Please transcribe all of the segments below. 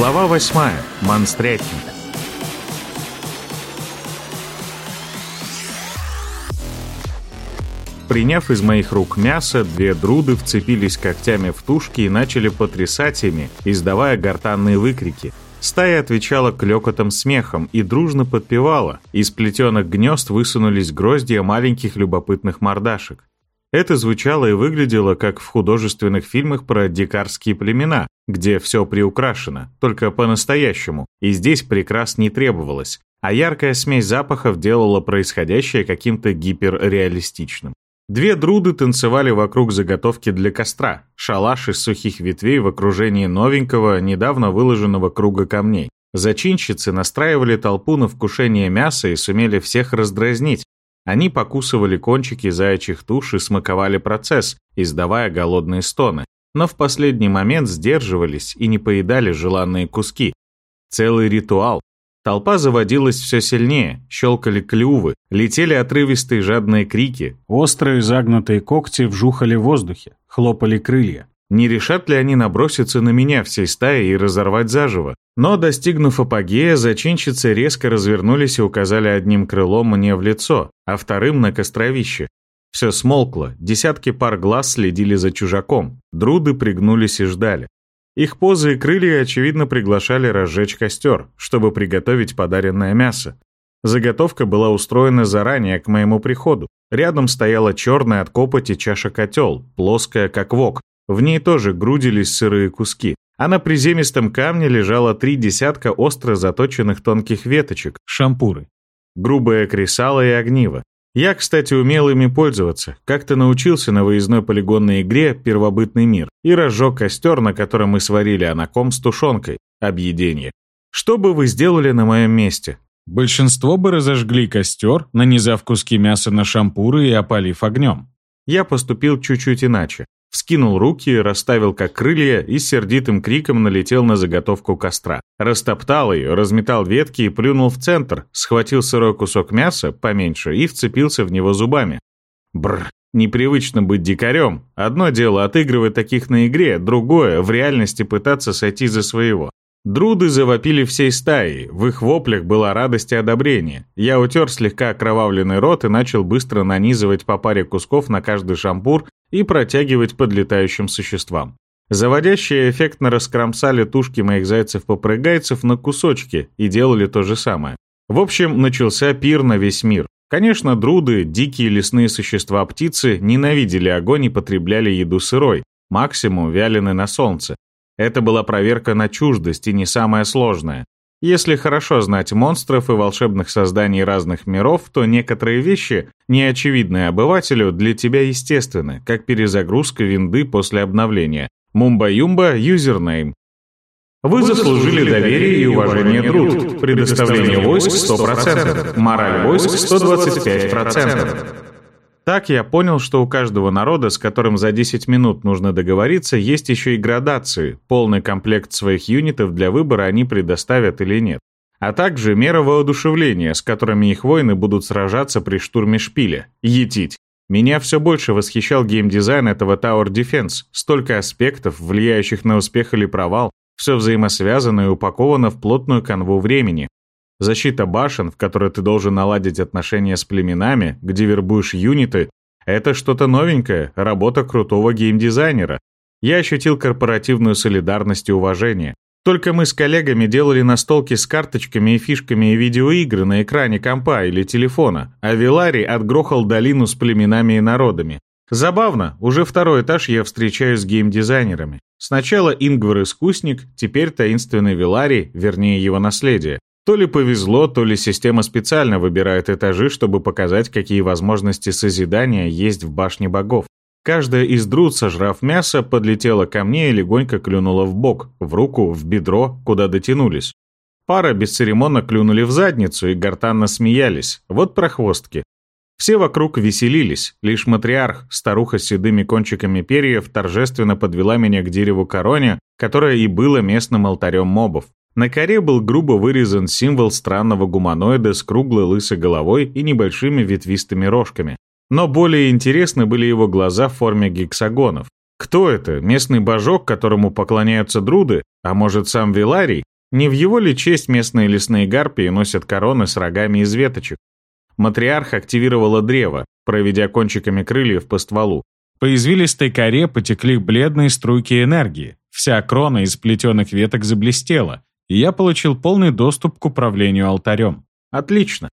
Глава 8. Монстрятник. Приняв из моих рук мясо, две друды вцепились когтями в тушки и начали потрясать ими, издавая гортанные выкрики. Стая отвечала клёкотом смехом и дружно подпевала. Из плетеных гнезд высунулись гроздья маленьких любопытных мордашек. Это звучало и выглядело, как в художественных фильмах про дикарские племена, где все приукрашено, только по-настоящему, и здесь прекрас не требовалось, а яркая смесь запахов делала происходящее каким-то гиперреалистичным. Две друды танцевали вокруг заготовки для костра, шалаш из сухих ветвей в окружении новенького, недавно выложенного круга камней. Зачинщицы настраивали толпу на вкушение мяса и сумели всех раздразнить. Они покусывали кончики заячьих туш и смаковали процесс, издавая голодные стоны. Но в последний момент сдерживались и не поедали желанные куски. Целый ритуал, Толпа заводилась все сильнее, щелкали клювы, летели отрывистые жадные крики, острые загнутые когти вжухали в воздухе, хлопали крылья. Не решат ли они наброситься на меня всей стаей и разорвать заживо? Но, достигнув апогея, зачинщицы резко развернулись и указали одним крылом мне в лицо, а вторым на костровище. Все смолкло, десятки пар глаз следили за чужаком, друды пригнулись и ждали. Их позы и крылья, очевидно, приглашали разжечь костер, чтобы приготовить подаренное мясо. Заготовка была устроена заранее к моему приходу. Рядом стояла черная от копоти чаша-котел, плоская как вок. В ней тоже грудились сырые куски. А на приземистом камне лежало три десятка остро заточенных тонких веточек, шампуры. Грубое кресало и огниво. Я, кстати, умел ими пользоваться. Как-то научился на выездной полигонной игре «Первобытный мир» и разжег костер, на котором мы сварили анаком с тушенкой. Объедение. Что бы вы сделали на моем месте? Большинство бы разожгли костер, нанизав куски мяса на шампуры и опалив огнем. Я поступил чуть-чуть иначе. Вскинул руки, расставил как крылья и сердитым криком налетел на заготовку костра. Растоптал ее, разметал ветки и плюнул в центр, схватил сырой кусок мяса, поменьше, и вцепился в него зубами. Бррр, непривычно быть дикарем. Одно дело отыгрывать таких на игре, другое — в реальности пытаться сойти за своего. Друды завопили всей стаей, в их воплях была радость и одобрение. Я утер слегка окровавленный рот и начал быстро нанизывать по паре кусков на каждый шампур и протягивать подлетающим существам. Заводящие эффектно раскромсали тушки моих зайцев-попрыгайцев на кусочки и делали то же самое. В общем, начался пир на весь мир. Конечно, друды, дикие лесные существа-птицы, ненавидели огонь и потребляли еду сырой, максимум вяленой на солнце. Это была проверка на чуждость и не самая сложная. Если хорошо знать монстров и волшебных созданий разных миров, то некоторые вещи, неочевидные обывателю, для тебя естественны, как перезагрузка винды после обновления. Мумба-юмба, юзернейм. Вы заслужили доверие и уважение друд. Предоставление войск 100%. Мораль войск 125%. Так я понял, что у каждого народа, с которым за 10 минут нужно договориться, есть еще и градации, полный комплект своих юнитов для выбора они предоставят или нет. А также меры воодушевления, с которыми их воины будут сражаться при штурме шпиля. Етить. Меня все больше восхищал геймдизайн этого Tower Defense. Столько аспектов, влияющих на успех или провал, все взаимосвязано и упаковано в плотную канву времени, Защита башен, в которой ты должен наладить отношения с племенами, где вербуешь юниты, это что-то новенькое, работа крутого геймдизайнера. Я ощутил корпоративную солидарность и уважение. Только мы с коллегами делали настолки с карточками и фишками и видеоигры на экране компа или телефона, а Вилари отгрохал долину с племенами и народами. Забавно, уже второй этаж я встречаюсь с геймдизайнерами. Сначала Ингвар-искусник, теперь таинственный Вилари, вернее его наследие. То ли повезло, то ли система специально выбирает этажи, чтобы показать, какие возможности созидания есть в башне богов. Каждая из друд, сожрав мясо, подлетела ко мне и легонько клюнула в бок, в руку, в бедро, куда дотянулись. Пара бесцеремонно клюнули в задницу и гортанно смеялись. Вот прохвостки. Все вокруг веселились, лишь матриарх, старуха с седыми кончиками перьев, торжественно подвела меня к дереву короне, которое и было местным алтарем мобов. На коре был грубо вырезан символ странного гуманоида с круглой лысой головой и небольшими ветвистыми рожками. Но более интересны были его глаза в форме гексагонов. Кто это? Местный божок, которому поклоняются друды? А может, сам Виларий? Не в его ли честь местные лесные гарпии носят короны с рогами из веточек? Матриарх активировала древо, проведя кончиками крыльев по стволу. По извилистой коре потекли бледные струйки энергии. Вся крона из плетеных веток заблестела, и я получил полный доступ к управлению алтарем. Отлично.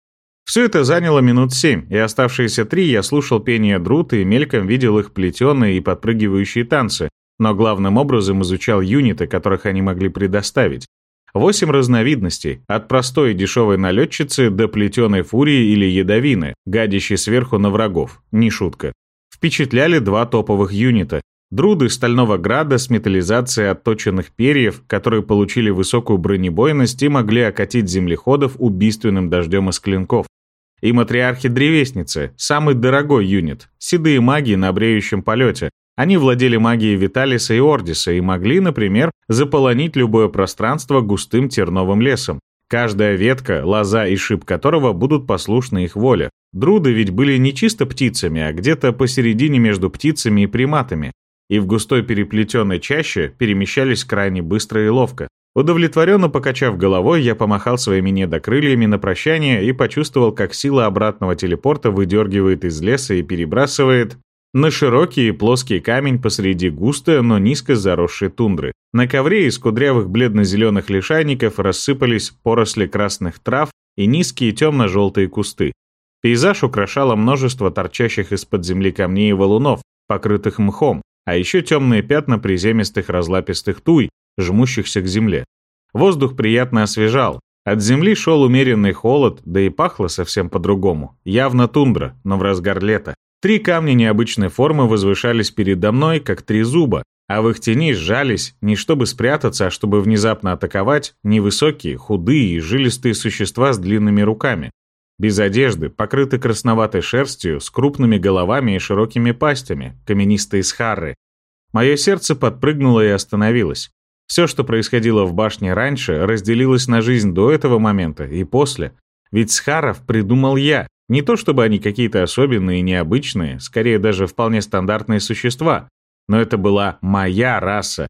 Все это заняло минут семь, и оставшиеся три я слушал пение друт и мельком видел их плетеные и подпрыгивающие танцы, но главным образом изучал юниты, которых они могли предоставить. Восемь разновидностей, от простой и дешевой налетчицы до плетеной фурии или ядовины, гадящей сверху на врагов, не шутка. Впечатляли два топовых юнита. Друды Стального Града с металлизацией отточенных перьев, которые получили высокую бронебойность и могли окатить землеходов убийственным дождем из клинков. И матриархи-древесницы, самый дорогой юнит, седые маги на бреющем полете, они владели магией Виталиса и Ордиса и могли, например, заполонить любое пространство густым терновым лесом. Каждая ветка, лоза и шип которого будут послушны их воле. Друды ведь были не чисто птицами, а где-то посередине между птицами и приматами. И в густой переплетенной чаще перемещались крайне быстро и ловко. Удовлетворенно покачав головой, я помахал своими недокрыльями на прощание и почувствовал, как сила обратного телепорта выдергивает из леса и перебрасывает на широкий и плоский камень посреди густой, но низко заросшей тундры. На ковре из кудрявых бледно-зеленых лишайников рассыпались поросли красных трав и низкие темно-желтые кусты. Пейзаж украшало множество торчащих из-под земли камней и валунов, покрытых мхом, а еще темные пятна приземистых разлапистых туй, жмущихся к земле. Воздух приятно освежал. От земли шел умеренный холод, да и пахло совсем по-другому. Явно тундра, но в разгар лета. Три камня необычной формы возвышались передо мной, как три зуба, а в их тени сжались, не чтобы спрятаться, а чтобы внезапно атаковать, невысокие, худые и жилистые существа с длинными руками. Без одежды, покрыты красноватой шерстью, с крупными головами и широкими пастями, каменистые схарры. Мое сердце подпрыгнуло и остановилось. Все, что происходило в башне раньше, разделилось на жизнь до этого момента и после. Ведь схаров придумал я, не то чтобы они какие-то особенные необычные, скорее даже вполне стандартные существа, но это была моя раса.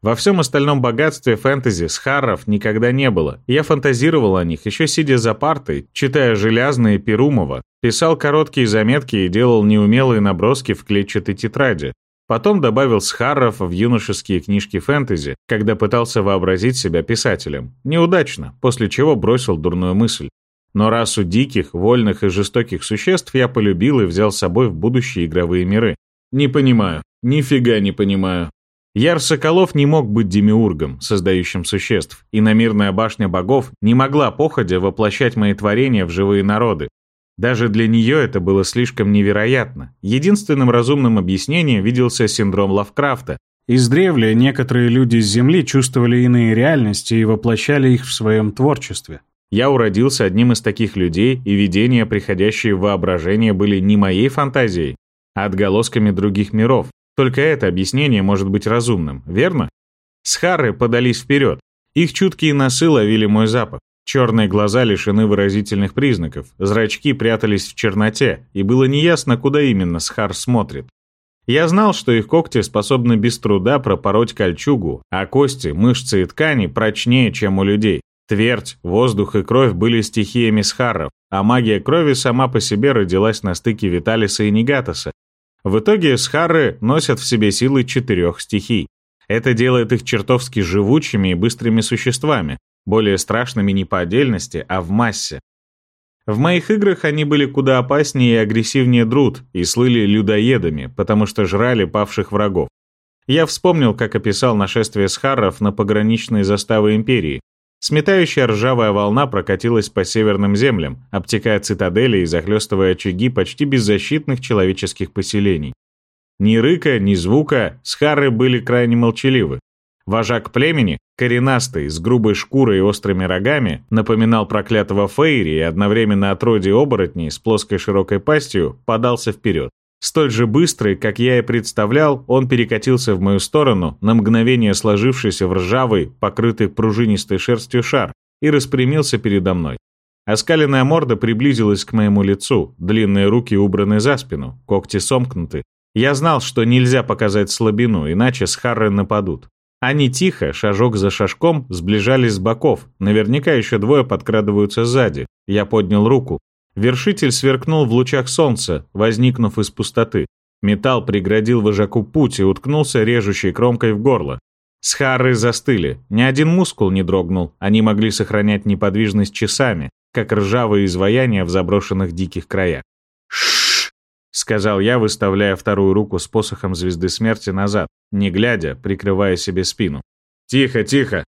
Во всем остальном богатстве фэнтези схарров никогда не было. Я фантазировал о них, еще сидя за партой, читая «Железные» Перумова, писал короткие заметки и делал неумелые наброски в клетчатой тетради. Потом добавил схарров в юношеские книжки фэнтези, когда пытался вообразить себя писателем. Неудачно, после чего бросил дурную мысль. Но расу диких, вольных и жестоких существ я полюбил и взял с собой в будущие игровые миры. Не понимаю. Нифига не понимаю. Яр Соколов не мог быть демиургом, создающим существ, и намирная башня богов не могла походя воплощать мои творения в живые народы. Даже для нее это было слишком невероятно. Единственным разумным объяснением виделся синдром Лавкрафта. Издревле некоторые люди с Земли чувствовали иные реальности и воплощали их в своем творчестве. Я уродился одним из таких людей, и видения, приходящие в воображение, были не моей фантазией, а отголосками других миров. Только это объяснение может быть разумным, верно? Схары подались вперед. Их чуткие носы ловили мой запах. Черные глаза лишены выразительных признаков, зрачки прятались в черноте, и было неясно, куда именно Схар смотрит. Я знал, что их когти способны без труда пропороть кольчугу, а кости, мышцы и ткани прочнее, чем у людей. Твердь, воздух и кровь были стихиями схарров, а магия крови сама по себе родилась на стыке Виталиса и Негатоса. В итоге схарры носят в себе силы четырех стихий. Это делает их чертовски живучими и быстрыми существами, более страшными не по отдельности, а в массе. В моих играх они были куда опаснее и агрессивнее друд и слыли людоедами, потому что жрали павших врагов. Я вспомнил, как описал нашествие схарров на пограничные заставы Империи, Сметающая ржавая волна прокатилась по северным землям, обтекая цитадели и захлестывая очаги почти беззащитных человеческих поселений. Ни рыка, ни звука, схары были крайне молчаливы. Вожак племени, коренастый, с грубой шкурой и острыми рогами, напоминал проклятого Фейри и одновременно отродье оборотней с плоской широкой пастью, подался вперед. Столь же быстрый, как я и представлял, он перекатился в мою сторону, на мгновение сложившийся в ржавый, покрытый пружинистой шерстью шар, и распрямился передо мной. Оскаленная морда приблизилась к моему лицу, длинные руки убраны за спину, когти сомкнуты. Я знал, что нельзя показать слабину, иначе с Харры нападут. Они тихо, шажок за шажком, сближались с боков. Наверняка еще двое подкрадываются сзади. Я поднял руку. Вершитель сверкнул в лучах солнца, возникнув из пустоты. Металл преградил вожаку путь и уткнулся режущей кромкой в горло. Схары застыли. Ни один мускул не дрогнул. Они могли сохранять неподвижность часами, как ржавые изваяния в заброшенных диких краях. «Шшш!» — сказал я, выставляя вторую руку с посохом звезды смерти назад, не глядя, прикрывая себе спину. «Тихо, тихо!»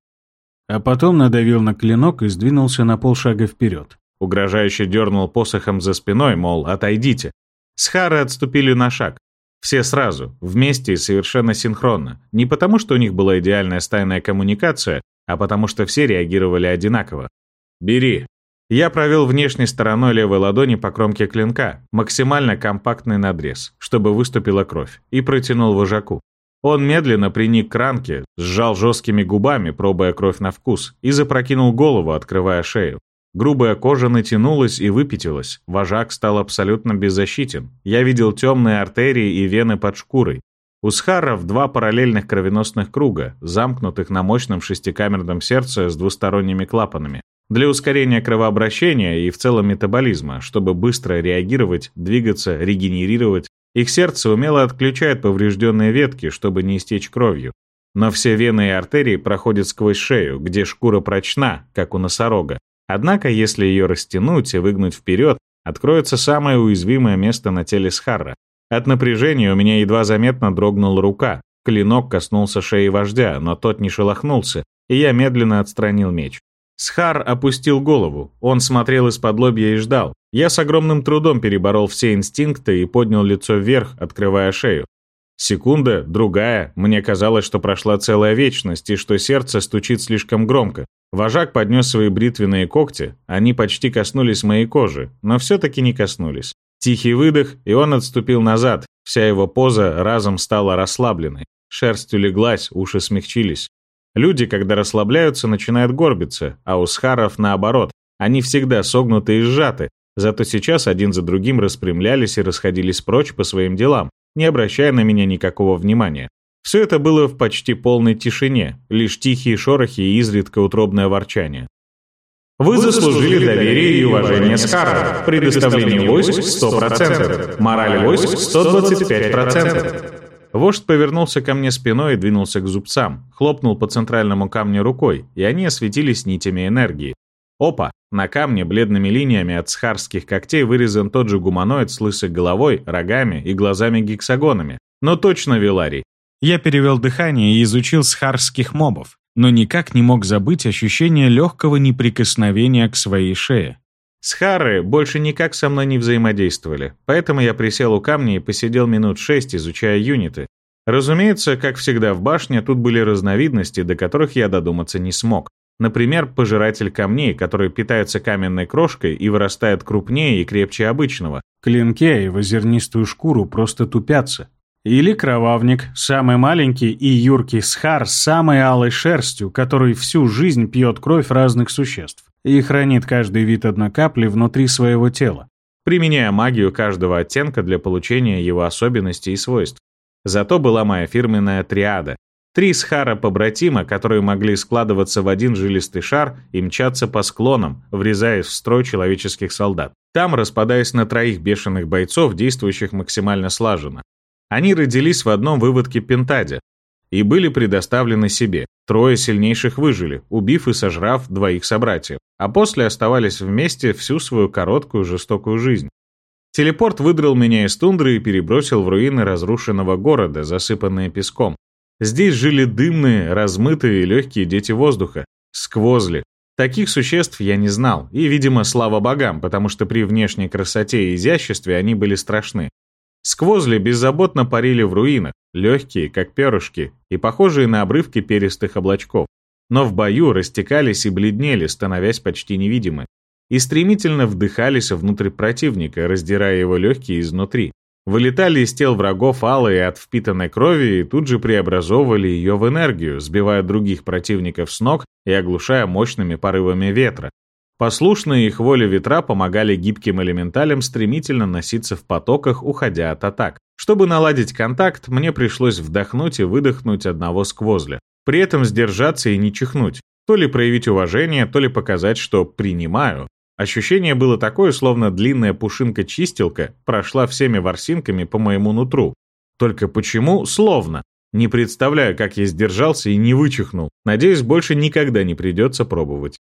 А потом надавил на клинок и сдвинулся на полшага вперед. Угрожающе дернул посохом за спиной, мол, отойдите. Схары отступили на шаг. Все сразу, вместе и совершенно синхронно. Не потому, что у них была идеальная стайная коммуникация, а потому что все реагировали одинаково. «Бери!» Я провел внешней стороной левой ладони по кромке клинка, максимально компактный надрез, чтобы выступила кровь, и протянул вожаку. Он медленно приник к ранке, сжал жесткими губами, пробуя кровь на вкус, и запрокинул голову, открывая шею. Грубая кожа натянулась и выпятилась. Вожак стал абсолютно беззащитен. Я видел темные артерии и вены под шкурой. У схаров два параллельных кровеносных круга, замкнутых на мощном шестикамерном сердце с двусторонними клапанами для ускорения кровообращения и в целом метаболизма, чтобы быстро реагировать, двигаться, регенерировать. Их сердце умело отключает поврежденные ветки, чтобы не истечь кровью. Но все вены и артерии проходят сквозь шею, где шкура прочна, как у носорога. Однако, если ее растянуть и выгнуть вперед, откроется самое уязвимое место на теле Схарра. От напряжения у меня едва заметно дрогнула рука. Клинок коснулся шеи вождя, но тот не шелохнулся, и я медленно отстранил меч. Схар опустил голову. Он смотрел из-под лобья и ждал. Я с огромным трудом переборол все инстинкты и поднял лицо вверх, открывая шею. Секунда, другая, мне казалось, что прошла целая вечность и что сердце стучит слишком громко. Вожак поднес свои бритвенные когти, они почти коснулись моей кожи, но все-таки не коснулись. Тихий выдох, и он отступил назад, вся его поза разом стала расслабленной. Шерсть улеглась, уши смягчились. Люди, когда расслабляются, начинают горбиться, а у схаров наоборот. Они всегда согнуты и сжаты, зато сейчас один за другим распрямлялись и расходились прочь по своим делам, не обращая на меня никакого внимания. Все это было в почти полной тишине, лишь тихие шорохи и изредка утробное ворчание. Вы заслужили доверие и уважение Скара. Предоставление войск 100%. Мораль войск 125%. Вождь повернулся ко мне спиной и двинулся к зубцам, хлопнул по центральному камню рукой, и они осветились нитями энергии. Опа! На камне бледными линиями от схарских когтей вырезан тот же гуманоид с лысой головой, рогами и глазами-гексагонами. Но точно Виларий. Я перевел дыхание и изучил схарских мобов, но никак не мог забыть ощущение легкого неприкосновения к своей шее. Схары больше никак со мной не взаимодействовали, поэтому я присел у камня и посидел минут шесть, изучая юниты. Разумеется, как всегда в башне, тут были разновидности, до которых я додуматься не смог. Например, пожиратель камней, который питается каменной крошкой и вырастает крупнее и крепче обычного. Клинки и зернистую шкуру просто тупятся. Или кровавник, самый маленький и юркий схар с самой алой шерстью, который всю жизнь пьет кровь разных существ и хранит каждый вид одной капли внутри своего тела, применяя магию каждого оттенка для получения его особенностей и свойств. Зато была моя фирменная триада. Три схара-побратима, которые могли складываться в один жилистый шар и мчаться по склонам, врезаясь в строй человеческих солдат. Там распадаясь на троих бешеных бойцов, действующих максимально слаженно. Они родились в одном выводке Пентаде, и были предоставлены себе. Трое сильнейших выжили, убив и сожрав двоих собратьев, а после оставались вместе всю свою короткую жестокую жизнь. Телепорт выдрал меня из тундры и перебросил в руины разрушенного города, засыпанные песком. Здесь жили дымные, размытые и легкие дети воздуха, сквозли. Таких существ я не знал, и, видимо, слава богам, потому что при внешней красоте и изяществе они были страшны. Сквозли беззаботно парили в руинах, легкие, как перышки, и похожие на обрывки перистых облачков. Но в бою растекались и бледнели, становясь почти невидимы. И стремительно вдыхались внутрь противника, раздирая его легкие изнутри. Вылетали из тел врагов алые от впитанной крови и тут же преобразовывали ее в энергию, сбивая других противников с ног и оглушая мощными порывами ветра. Послушные их воле ветра помогали гибким элементалям стремительно носиться в потоках, уходя от атак. Чтобы наладить контакт, мне пришлось вдохнуть и выдохнуть одного сквозля. При этом сдержаться и не чихнуть. То ли проявить уважение, то ли показать, что принимаю. Ощущение было такое, словно длинная пушинка-чистилка прошла всеми ворсинками по моему нутру. Только почему словно? Не представляю, как я сдержался и не вычихнул. Надеюсь, больше никогда не придется пробовать.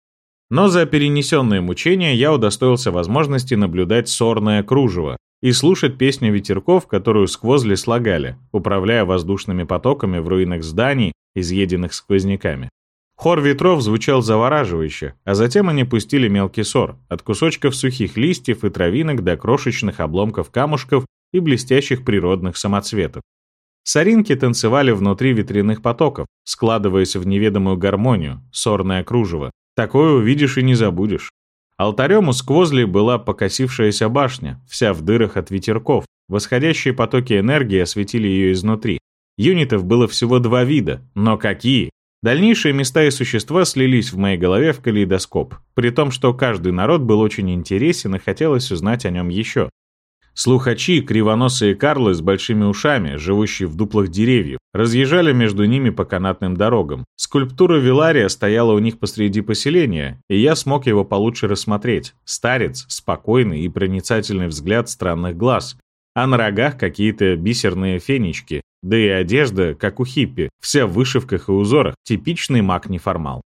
Но за перенесенные мучения я удостоился возможности наблюдать сорное кружево и слушать песню ветерков, которую сквозли слагали, управляя воздушными потоками в руинах зданий, изъеденных сквозняками. Хор ветров звучал завораживающе, а затем они пустили мелкий сор, от кусочков сухих листьев и травинок до крошечных обломков камушков и блестящих природных самоцветов. Соринки танцевали внутри ветряных потоков, складываясь в неведомую гармонию, сорное кружево. Такое увидишь и не забудешь. Алтарем у сквозли была покосившаяся башня, вся в дырах от ветерков. Восходящие потоки энергии осветили ее изнутри. Юнитов было всего два вида, но какие? Дальнейшие места и существа слились в моей голове в калейдоскоп, при том, что каждый народ был очень интересен и хотелось узнать о нем еще. Слухачи, кривоносые карлы с большими ушами, живущие в дуплах деревьев, разъезжали между ними по канатным дорогам. Скульптура Вилария стояла у них посреди поселения, и я смог его получше рассмотреть. Старец, спокойный и проницательный взгляд странных глаз, а на рогах какие-то бисерные фенечки, да и одежда, как у хиппи, вся в вышивках и узорах, типичный маг-неформал.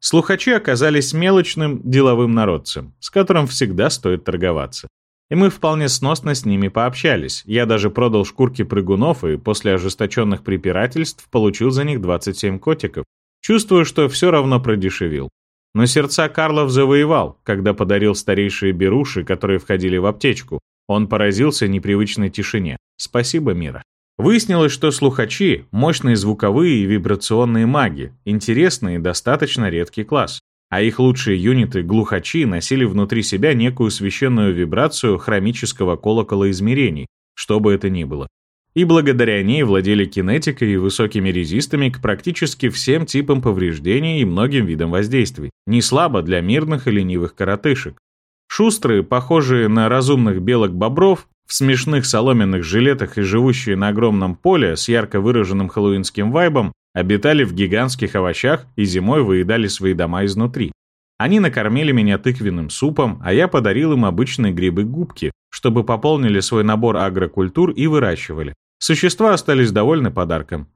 Слухачи оказались мелочным деловым народцем, с которым всегда стоит торговаться. И мы вполне сносно с ними пообщались. Я даже продал шкурки прыгунов и после ожесточенных препирательств получил за них 27 котиков. Чувствую, что все равно продешевил. Но сердца Карлов завоевал, когда подарил старейшие беруши, которые входили в аптечку. Он поразился непривычной тишине. Спасибо, Мира. Выяснилось, что слухачи – мощные звуковые и вибрационные маги, интересный и достаточно редкий класс а их лучшие юниты, глухачи, носили внутри себя некую священную вибрацию хромического колокола измерений, что бы это ни было. И благодаря ней владели кинетикой и высокими резистами к практически всем типам повреждений и многим видам воздействий, не слабо для мирных и ленивых коротышек. Шустрые, похожие на разумных белок-бобров, в смешных соломенных жилетах и живущие на огромном поле с ярко выраженным хэллоуинским вайбом, обитали в гигантских овощах и зимой выедали свои дома изнутри. Они накормили меня тыквенным супом, а я подарил им обычные грибы-губки, чтобы пополнили свой набор агрокультур и выращивали. Существа остались довольны подарком.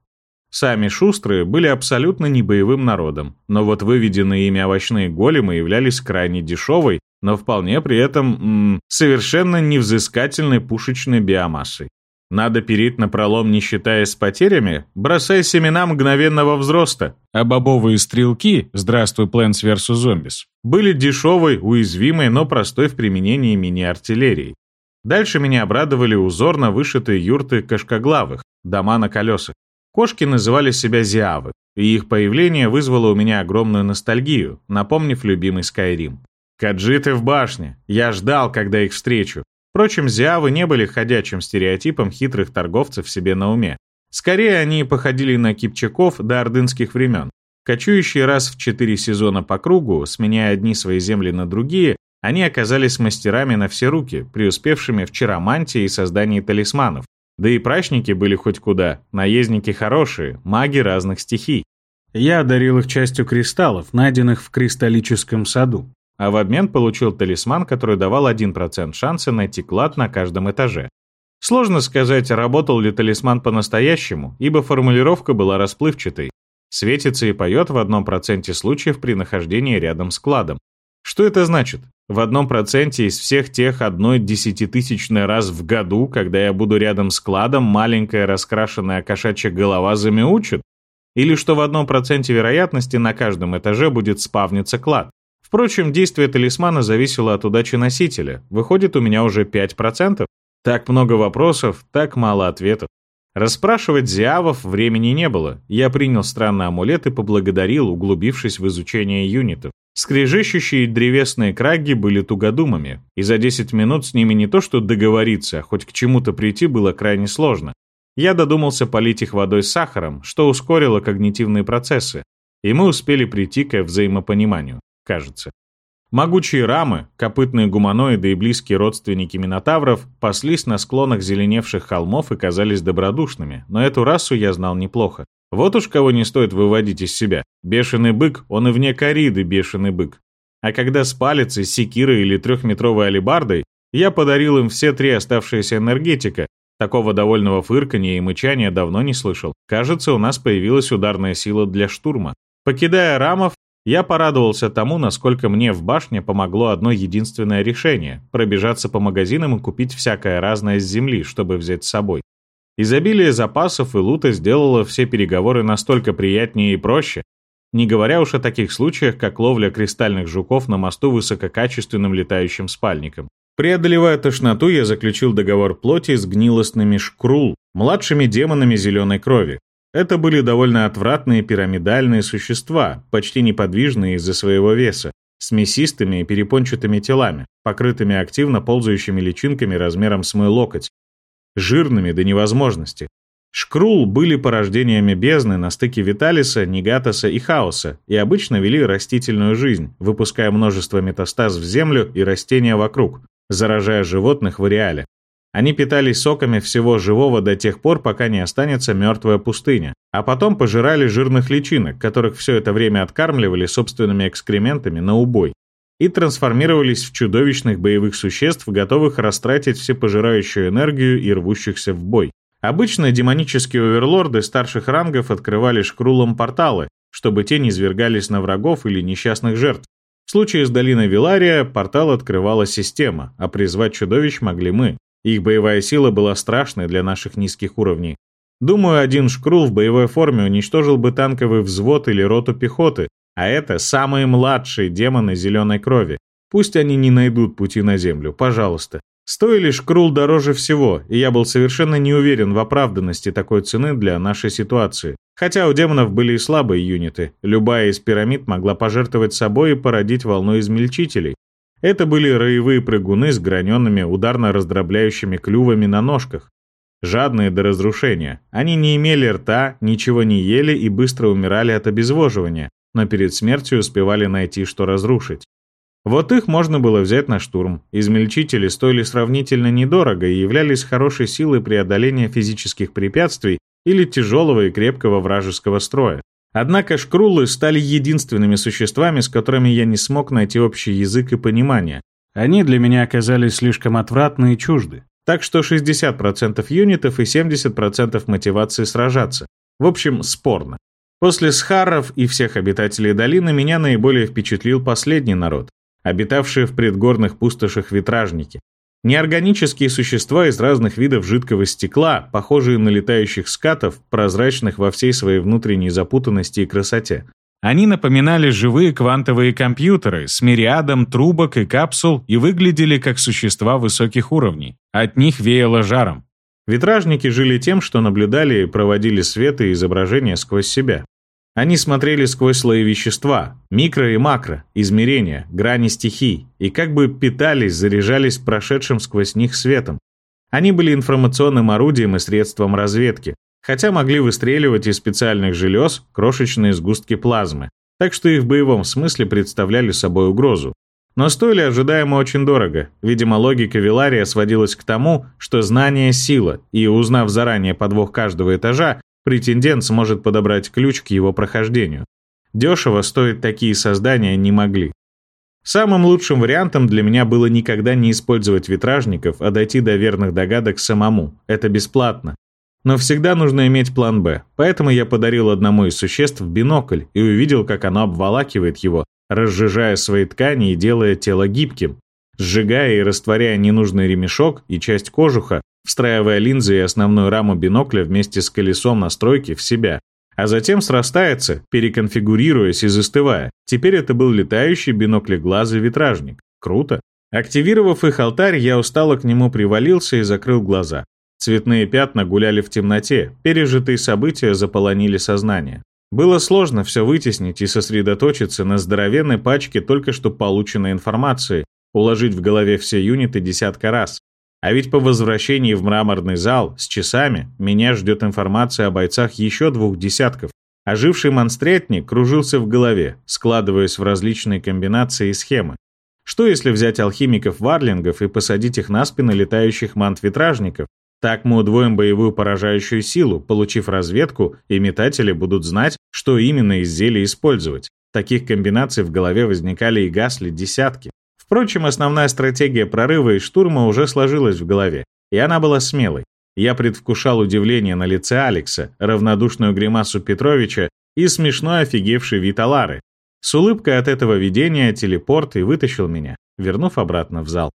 Сами шустрые были абсолютно не боевым народом, но вот выведенные ими овощные големы являлись крайне дешевой, но вполне при этом м, совершенно невзыскательной пушечной биомассой. Надо перейти на пролом, не считаясь потерями, бросай семена мгновенного взроста. А бобовые стрелки, здравствуй, Plants vs. Zombies, были дешевой, уязвимой, но простой в применении мини-артиллерии. Дальше меня обрадовали узорно вышитые юрты кошкоглавых, дома на колесах. Кошки называли себя зиавы, и их появление вызвало у меня огромную ностальгию, напомнив любимый Скайрим. Каджиты в башне. Я ждал, когда их встречу. Впрочем, зиавы не были ходячим стереотипом хитрых торговцев себе на уме. Скорее, они походили на кипчаков до ордынских времен. Кочующие раз в четыре сезона по кругу, сменяя одни свои земли на другие, они оказались мастерами на все руки, преуспевшими в чаромантии и создании талисманов. Да и прачники были хоть куда, наездники хорошие, маги разных стихий. Я одарил их частью кристаллов, найденных в кристаллическом саду а в обмен получил талисман, который давал 1% шанса найти клад на каждом этаже. Сложно сказать, работал ли талисман по-настоящему, ибо формулировка была расплывчатой. Светится и поет в одном проценте случаев при нахождении рядом с кладом. Что это значит? В одном проценте из всех тех одной десятитысячной раз в году, когда я буду рядом с кладом, маленькая раскрашенная кошачья голова замяучит? Или что в одном проценте вероятности на каждом этаже будет спавниться клад? Впрочем, действие талисмана зависело от удачи носителя. Выходит, у меня уже 5%? Так много вопросов, так мало ответов. Расспрашивать зиавов времени не было. Я принял странный амулет и поблагодарил, углубившись в изучение юнитов. Скрежещущие древесные краги были тугодумами, и за 10 минут с ними не то что договориться, а хоть к чему-то прийти было крайне сложно. Я додумался полить их водой с сахаром, что ускорило когнитивные процессы, и мы успели прийти к взаимопониманию кажется. Могучие рамы, копытные гуманоиды и близкие родственники минотавров паслись на склонах зеленевших холмов и казались добродушными, но эту расу я знал неплохо. Вот уж кого не стоит выводить из себя. Бешеный бык, он и вне кориды бешеный бык. А когда с палицей, секирой или трехметровой алебардой, я подарил им все три оставшиеся энергетика. Такого довольного фырканья и мычания давно не слышал. Кажется, у нас появилась ударная сила для штурма. Покидая рамов, я порадовался тому, насколько мне в башне помогло одно единственное решение – пробежаться по магазинам и купить всякое разное с земли, чтобы взять с собой. Изобилие запасов и лута сделало все переговоры настолько приятнее и проще, не говоря уж о таких случаях, как ловля кристальных жуков на мосту высококачественным летающим спальником. Преодолевая тошноту, я заключил договор плоти с гнилостными шкрул, младшими демонами зеленой крови. Это были довольно отвратные пирамидальные существа, почти неподвижные из-за своего веса, с мясистыми и перепончатыми телами, покрытыми активно ползающими личинками размером с мой локоть, жирными до невозможности. Шкрул были порождениями бездны на стыке Виталиса, Нигатоса и Хаоса и обычно вели растительную жизнь, выпуская множество метастаз в землю и растения вокруг, заражая животных в ареале. Они питались соками всего живого до тех пор, пока не останется мертвая пустыня, а потом пожирали жирных личинок, которых все это время откармливали собственными экскрементами на убой, и трансформировались в чудовищных боевых существ, готовых растратить всепожирающую энергию и рвущихся в бой. Обычно демонические оверлорды старших рангов открывали шкрулом порталы, чтобы те не свергались на врагов или несчастных жертв. В случае с долиной Вилария портал открывала система, а призвать чудовищ могли мы. Их боевая сила была страшной для наших низких уровней. Думаю, один шкрул в боевой форме уничтожил бы танковый взвод или роту пехоты, а это самые младшие демоны зеленой крови. Пусть они не найдут пути на землю, пожалуйста. Стоили шкрул дороже всего, и я был совершенно не уверен в оправданности такой цены для нашей ситуации. Хотя у демонов были и слабые юниты. Любая из пирамид могла пожертвовать собой и породить волну измельчителей. Это были роевые прыгуны с граненными ударно-раздробляющими клювами на ножках. Жадные до разрушения. Они не имели рта, ничего не ели и быстро умирали от обезвоживания, но перед смертью успевали найти, что разрушить. Вот их можно было взять на штурм. Измельчители стоили сравнительно недорого и являлись хорошей силой преодоления физических препятствий или тяжелого и крепкого вражеского строя. Однако шкрулы стали единственными существами, с которыми я не смог найти общий язык и понимание. Они для меня оказались слишком отвратны и чужды. Так что 60% юнитов и 70% мотивации сражаться. В общем, спорно. После схаров и всех обитателей долины меня наиболее впечатлил последний народ, обитавшие в предгорных пустошах витражники. Неорганические существа из разных видов жидкого стекла, похожие на летающих скатов, прозрачных во всей своей внутренней запутанности и красоте. Они напоминали живые квантовые компьютеры с мириадом трубок и капсул и выглядели как существа высоких уровней. От них веяло жаром. Витражники жили тем, что наблюдали и проводили свет и изображения сквозь себя. Они смотрели сквозь слои вещества, микро и макро, измерения, грани стихий, и как бы питались, заряжались прошедшим сквозь них светом. Они были информационным орудием и средством разведки, хотя могли выстреливать из специальных желез крошечные сгустки плазмы, так что и в боевом смысле представляли собой угрозу. Но стоили ожидаемо очень дорого. Видимо, логика Вилария сводилась к тому, что знание – сила, и, узнав заранее подвох каждого этажа, претендент сможет подобрать ключ к его прохождению. Дешево стоить такие создания не могли. Самым лучшим вариантом для меня было никогда не использовать витражников, а дойти до верных догадок самому. Это бесплатно. Но всегда нужно иметь план «Б», поэтому я подарил одному из существ бинокль и увидел, как оно обволакивает его, разжижая свои ткани и делая тело гибким, сжигая и растворяя ненужный ремешок и часть кожуха, встраивая линзы и основную раму бинокля вместе с колесом настройки в себя, а затем срастается, переконфигурируясь и застывая. Теперь это был летающий биноклеглазый-витражник. Круто. Активировав их алтарь, я устало к нему привалился и закрыл глаза. Цветные пятна гуляли в темноте, пережитые события заполонили сознание. Было сложно все вытеснить и сосредоточиться на здоровенной пачке только что полученной информации, уложить в голове все юниты десятка раз. А ведь по возвращении в мраморный зал с часами меня ждет информация о бойцах еще двух десятков. Оживший монстретник кружился в голове, складываясь в различные комбинации и схемы. Что если взять алхимиков-варлингов и посадить их на спины летающих мантвитражников? Так мы удвоим боевую поражающую силу, получив разведку, и метатели будут знать, что именно из зелий использовать. Таких комбинаций в голове возникали и гасли десятки. Впрочем, основная стратегия прорыва и штурма уже сложилась в голове, и она была смелой. Я предвкушал удивление на лице Алекса, равнодушную гримасу Петровича и смешной офигевший вид Алары. С улыбкой от этого видения телепорт и вытащил меня, вернув обратно в зал.